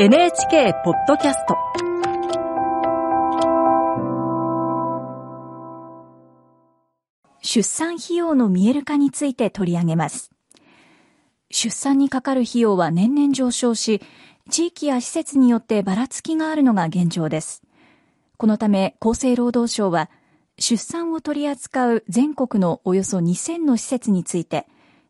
NHK ポッドキャスト。出産費用の見える化について取り上げます。出産にかかる費用は年々上昇し地域や施設によってばらつきがあるのが現状です。このため厚生労働省は出産を取り扱う全国のおよそ2000の施設について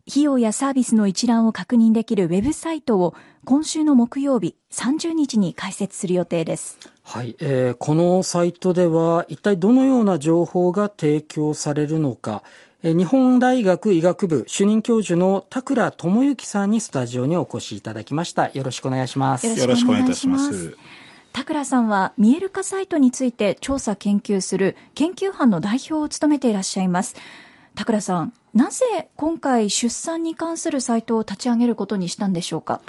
費用やサービスの一覧を確認できるウェブサイトを今週の木曜日30日に開設する予定です。はい、えー、このサイトでは一体どのような情報が提供されるのか、えー、日本大学医学部主任教授の田倉智之さんにスタジオにお越しいただきました。よろしくお願いします。よろしくお願いいたします。田倉さんは見える化サイトについて調査研究する研究班の代表を務めていらっしゃいます田倉さんなぜ今回出産に関するサイトを立ち上げることにしたんでしょうか？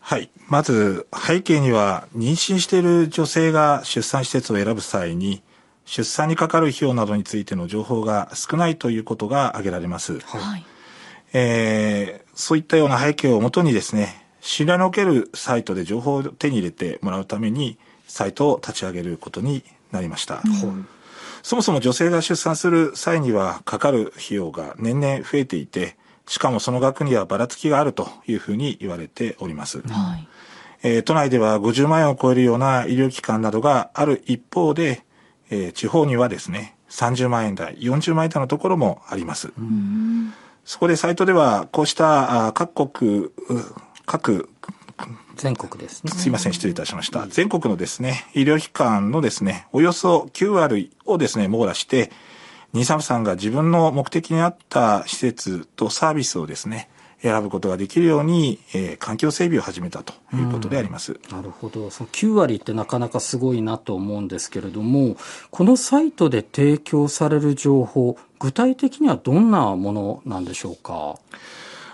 はい。まず、背景には、妊娠している女性が出産施設を選ぶ際に、出産にかかる費用などについての情報が少ないということが挙げられます。はい。えー、そういったような背景をもとにですね、信頼のおけるサイトで情報を手に入れてもらうために、サイトを立ち上げることになりました。うんそもそも女性が出産する際にはかかる費用が年々増えていて、しかもその額にはばらつきがあるというふうに言われております。はい、えー、都内では50万円を超えるような医療機関などがある一方で、えー、地方にはですね、30万円台、40万円台のところもあります。そこでサイトではこうした各国、各全国ですね。すいません、失礼いたしました。全国のですね、医療機関のですね、およそ9割をですね、網羅して、ニサムさんが自分の目的に合った施設とサービスをですね、選ぶことができるように、えー、環境整備を始めたということであります。なるほど。その9割ってなかなかすごいなと思うんですけれども、このサイトで提供される情報、具体的にはどんなものなんでしょうか？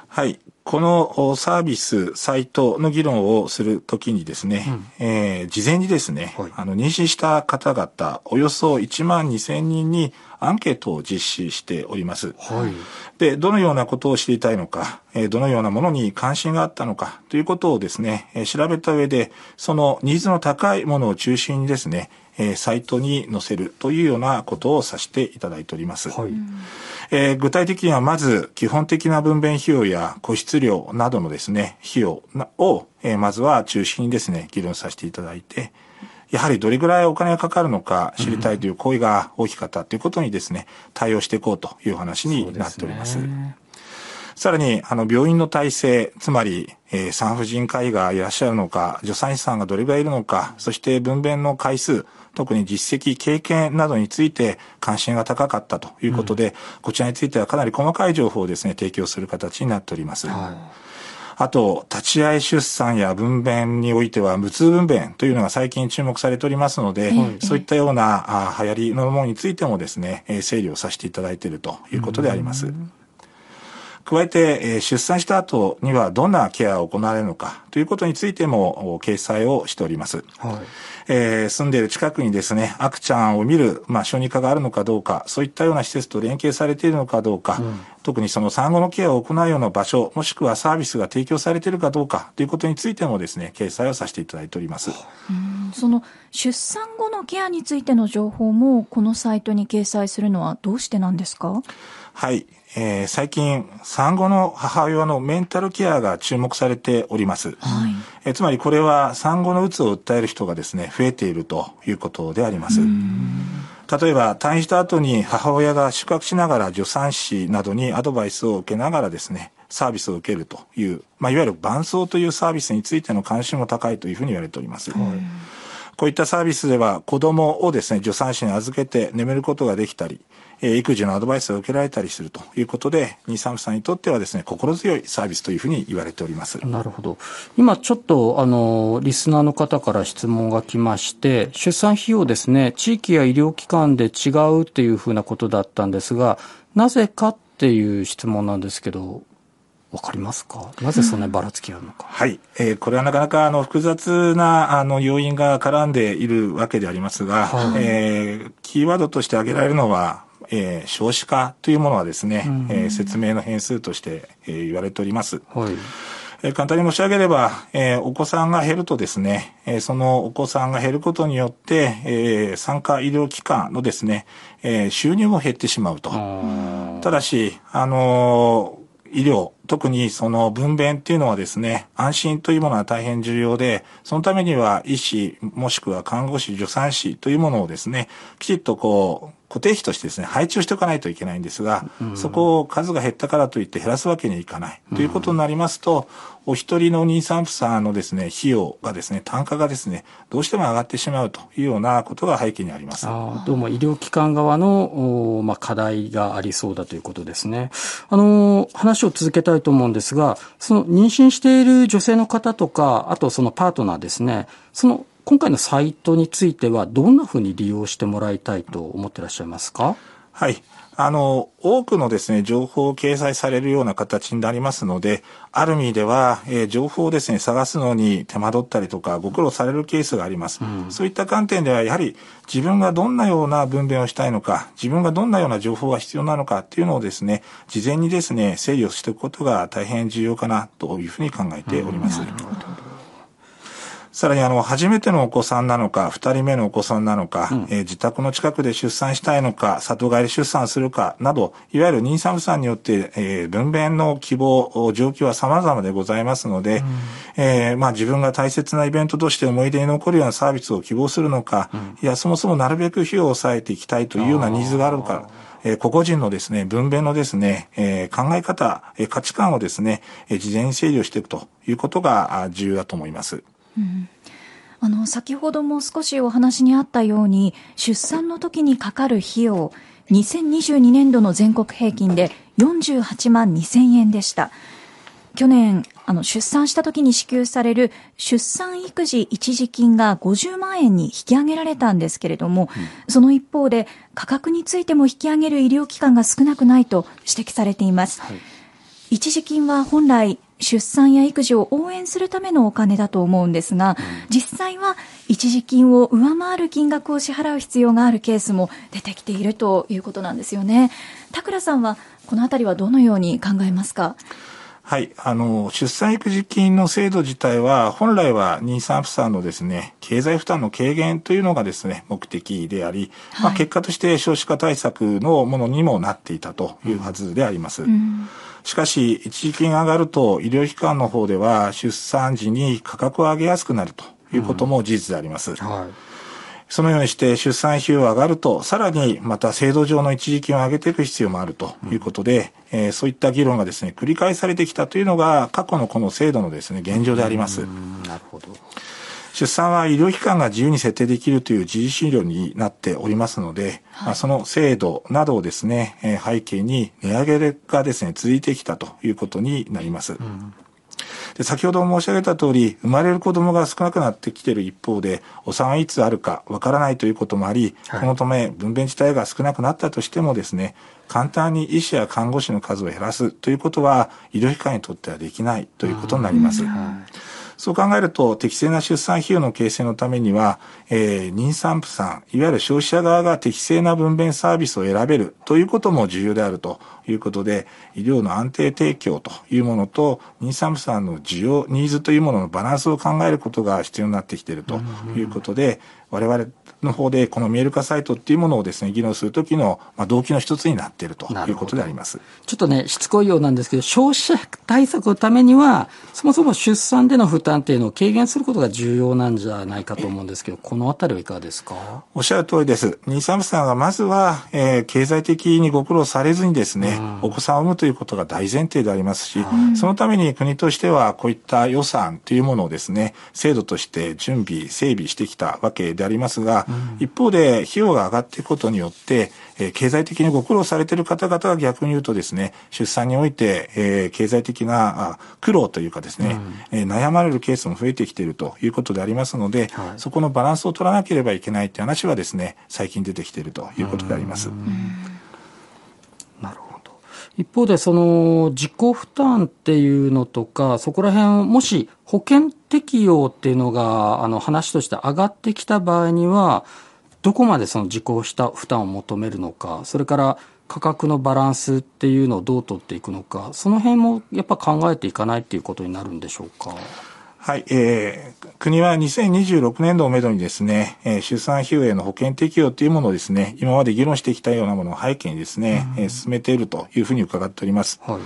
はい。このサービス、サイトの議論をするときにですね、うん、えー、事前にですね、はい、あの、妊娠した方々、およそ1万2000人にアンケートを実施しております。はい、で、どのようなことを知りたいのか、えー、どのようなものに関心があったのかということをですね、えー、調べた上で、そのニーズの高いものを中心にですね、えー、サイトに載せるというようなことをさせていただいております。はいえー、具体的にはまず基本的な分娩費用や個室料などのですね、費用を、えー、まずは中心にですね、議論させていただいて、やはりどれぐらいお金がかかるのか知りたいという声が大きかったということにですね、対応していこうという話になっております。さらに、あの、病院の体制、つまり、えー、産婦人科医がいらっしゃるのか、助産師さんがどれぐらいいるのか、そして分娩の回数、特に実績、経験などについて関心が高かったということで、うん、こちらについてはかなり細かい情報をですね、提供する形になっております。はい。あと、立ち会い出産や分娩においては、無痛分娩というのが最近注目されておりますので、はい、そういったようなあ流行りのものについてもですね、整理をさせていただいているということであります。加えて、え出産した後にはどんなケアを行われるのかということについても掲載をしております。はいえー、住んでいる近くにですね、赤ちゃんを見る、まあ、小児科があるのかどうか、そういったような施設と連携されているのかどうか、うん、特にその産後のケアを行うような場所、もしくはサービスが提供されているかどうかということについてもですね、掲載をさせていただいております。その出産後のケアについての情報も、このサイトに掲載するのはどうしてなんですか？はい。えー、最近、産後の母親のメンタルケアが注目されております。はい、えー、つまりこれは産後のうつを訴える人がですね、増えているということであります。例えば、退院した後に母親が宿泊しながら助産師などにアドバイスを受けながらですね、サービスを受けるという、まあ、いわゆる伴走というサービスについての関心も高いというふうに言われております。はいこういったサービスでは子供をですね、助産師に預けて眠ることができたり、え育児のアドバイスを受けられたりするということで、ニサムさんにとってはですね、心強いサービスというふうに言われております。なるほど。今ちょっと、あの、リスナーの方から質問が来まして、出産費用ですね、地域や医療機関で違うっていうふうなことだったんですが、なぜかっていう質問なんですけど、わかりますか？なぜそんなにばらつきあるのか、はい。えー、これはなかなかあの複雑なあの要因が絡んでいるわけでありますが、はい、えー、キーワードとして挙げられるのは、えー、少子化というものはですね、うん、えー、説明の変数として、えー、言われております。はいえー、簡単に申し上げれば、えー、お子さんが減るとですね、えー、そのお子さんが減ることによって、えー、産科医療機関のですね、えー、収入も減ってしまうと。ただし、あのー、医療、特にその分娩っていうのはですね、安心というものは大変重要で、そのためには医師、もしくは看護師、助産師というものをですね、きちっとこう、固定費としてですね、配置をしておかないといけないんですが、うん、そこを数が減ったからといって減らすわけにはいかない。ということになりますと、お一人の妊産婦さんのですね、費用がですね、単価がですね、どうしても上がってしまうというようなことが背景にあります。あどうも医療機関側の、まあ、課題がありそうだということですね。あの、話を続けたいと思うんですが、その妊娠している女性の方とか、あとそのパートナーですね、その今回のサイトについてはどんなふうに利用してもらいたいと思ってらっしゃいますか？はい。あの、多くのですね、情報を掲載されるような形になりますので、ある意味では、えー、情報をですね、探すのに手間取ったりとか、ご苦労されるケースがあります。うん、そういった観点では、やはり自分がどんなような分娩をしたいのか、自分がどんなような情報が必要なのかっていうのをですね、事前にですね、整理をしておくことが大変重要かなというふうに考えております。うんさらにあの、初めてのお子さんなのか、二人目のお子さんなのか、うん、えー、自宅の近くで出産したいのか、里帰り出産するかなど、いわゆる妊産婦さんによって、えー、分娩の希望、状況は様々でございますので、うん、えー、まあ自分が大切なイベントとして思い出に残るようなサービスを希望するのか、うん、いや、そもそもなるべく費用を抑えていきたいというようなニーズがあるか、えー、個々人のですね、分娩のですね、えー、考え方、えー、価値観をですね、えー、事前に整理をしていくということが重要だと思います。うんあの、先ほども少しお話にあったように、出産の時にかかる費用、2022年度の全国平均で48万2000円でした。去年、あの、出産した時に支給される出産育児一時金が50万円に引き上げられたんですけれども、うん、その一方で価格についても引き上げる医療機関が少なくないと指摘されています。はい、一時金は本来出産や育児を応援するためのお金だと思うんですが、実際は一時金を上回る金額を支払う必要があるケースも出てきているということなんですよね。田倉さんはこのあたりはどのように考えますか？はい。あの、出産育児金の制度自体は、本来は妊産婦さんのですね、経済負担の軽減というのがですね、目的であり、はい、まあ、結果として少子化対策のものにもなっていたというはずであります。うんしかし、一時金が上がると、医療機関の方では、出産時に価格を上げやすくなるということも事実であります。うんはい、そのようにして出産費用が上がると、さらにまた制度上の一時金を上げていく必要もあるということで、うん、えー、そういった議論がですね、繰り返されてきたというのが、過去のこの制度のですね、現状であります。なるほど。出産は医療機関が自由に設定できるという自治診療になっておりますので、はい、まあ、その制度などをですね、えー、背景に値上げがですね、続いてきたということになります。うん。で先ほど申し上げた通り、生まれる子供が少なくなってきている一方で、お産はいつあるかわからないということもあり、はい、このため分娩自体が少なくなったとしてもですね、簡単に医師や看護師の数を減らすということは、医療機関にとってはできないということになります。はいそう考えると、適正な出産費用の形成のためには、えー、妊産婦さん、いわゆる消費者側が適正な分娩サービスを選べるということも重要であるということで、医療の安定提供というものと、妊産婦さんの需要、ニーズというもののバランスを考えることが必要になってきているということで、我々の方でこの見える化サイトっていうものをですね、議論するときの、まあ、動機の一つになっているということであります。ちょっとね、しつこいようなんですけど、消費者対策のためには、そもそも出産での負担っていうのを軽減することが重要なんじゃないかと思うんですけど、このあたりはいかがですか？おっしゃる通りです。妊産婦さんがまずは、えー、経済的にご苦労されずにですね、うん、お子さんを産むということが大前提でありますし、うん、そのために国としてはこういった予算というものをですね、制度として準備、整備してきたわけでありますが、うん、一方で費用が上がっていくことによって、えー、経済的にご苦労されている方々が逆に言うとですね、出産において、えー、経済的な苦労というかですね、うん、えー、悩まれるケースも増えてきているということでありますので、はい、そこのバランスを取らなければいけないという話はですね、最近出てきているということであります。なるほど。一方で、その自己負担っていうのとか、そこら辺もし保険適用っていうのが、あの話として上がってきた場合には、どこまでその自己負担を求めるのか、それから価格のバランスっていうのをどう取っていくのか、その辺もやっぱ考えていかないっていうことになるんでしょうか？はい、えー、国は2026年度をめどにですね、えー、出産費用への保険適用というものをですね、今まで議論してきたようなものを背景にですね、えー、進めているというふうに伺っております。はい。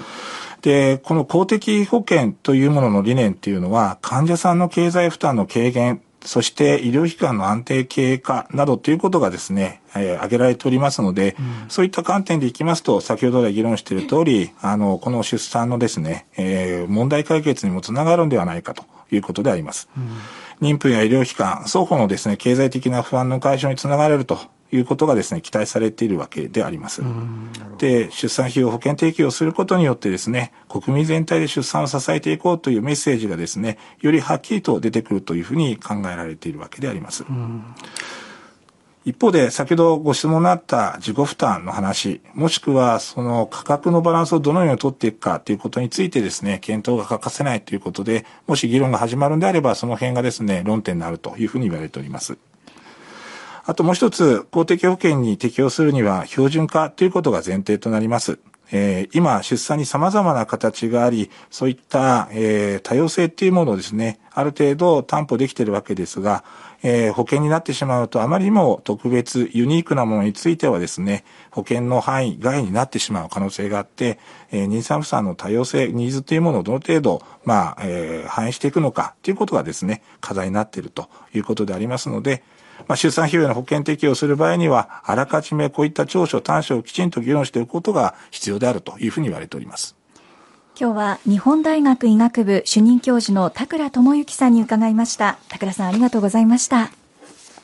で、この公的保険というものの理念っていうのは、患者さんの経済負担の軽減そして医療機関の安定経営化などということがですね、えー、挙げられておりますので、うん、そういった観点でいきますと、先ほど来議論している通り、あの、この出産のですね、えー、問題解決にもつながるんではないかということであります。うん、妊婦や医療機関、双方のですね、経済的な不安の解消につながれるということがですね、期待されているわけであります。で、出産費用保険提供することによってですね、国民全体で出産を支えていこうというメッセージがですね、よりはっきりと出てくるというふうに考えられているわけであります。一方で、先ほどご質問のあった自己負担の話、もしくはその価格のバランスをどのように取っていくかということについてですね、検討が欠かせないということで、もし議論が始まるんであれば、その辺がですね、論点になるというふうに言われております。あともう一つ、公的保険に適用するには標準化ということが前提となります。えー、今、出産に様々な形があり、そういった、えー、多様性っていうものをですね、ある程度担保できてるわけですが、えー、保険になってしまうとあまりにも特別、ユニークなものについてはですね、保険の範囲外になってしまう可能性があって、えー、妊産婦さんの多様性、ニーズというものをどの程度、まあ、えー、反映していくのかということがですね、課題になっているということでありますので、まあ、出産費用の保険適用する場合には、あらかじめこういった長所、短所をきちんと議論しておくことが必要であるというふうに言われております。今日は日本大学医学部主任教授の田倉智之さんに伺いました。田倉さんありがとうございました。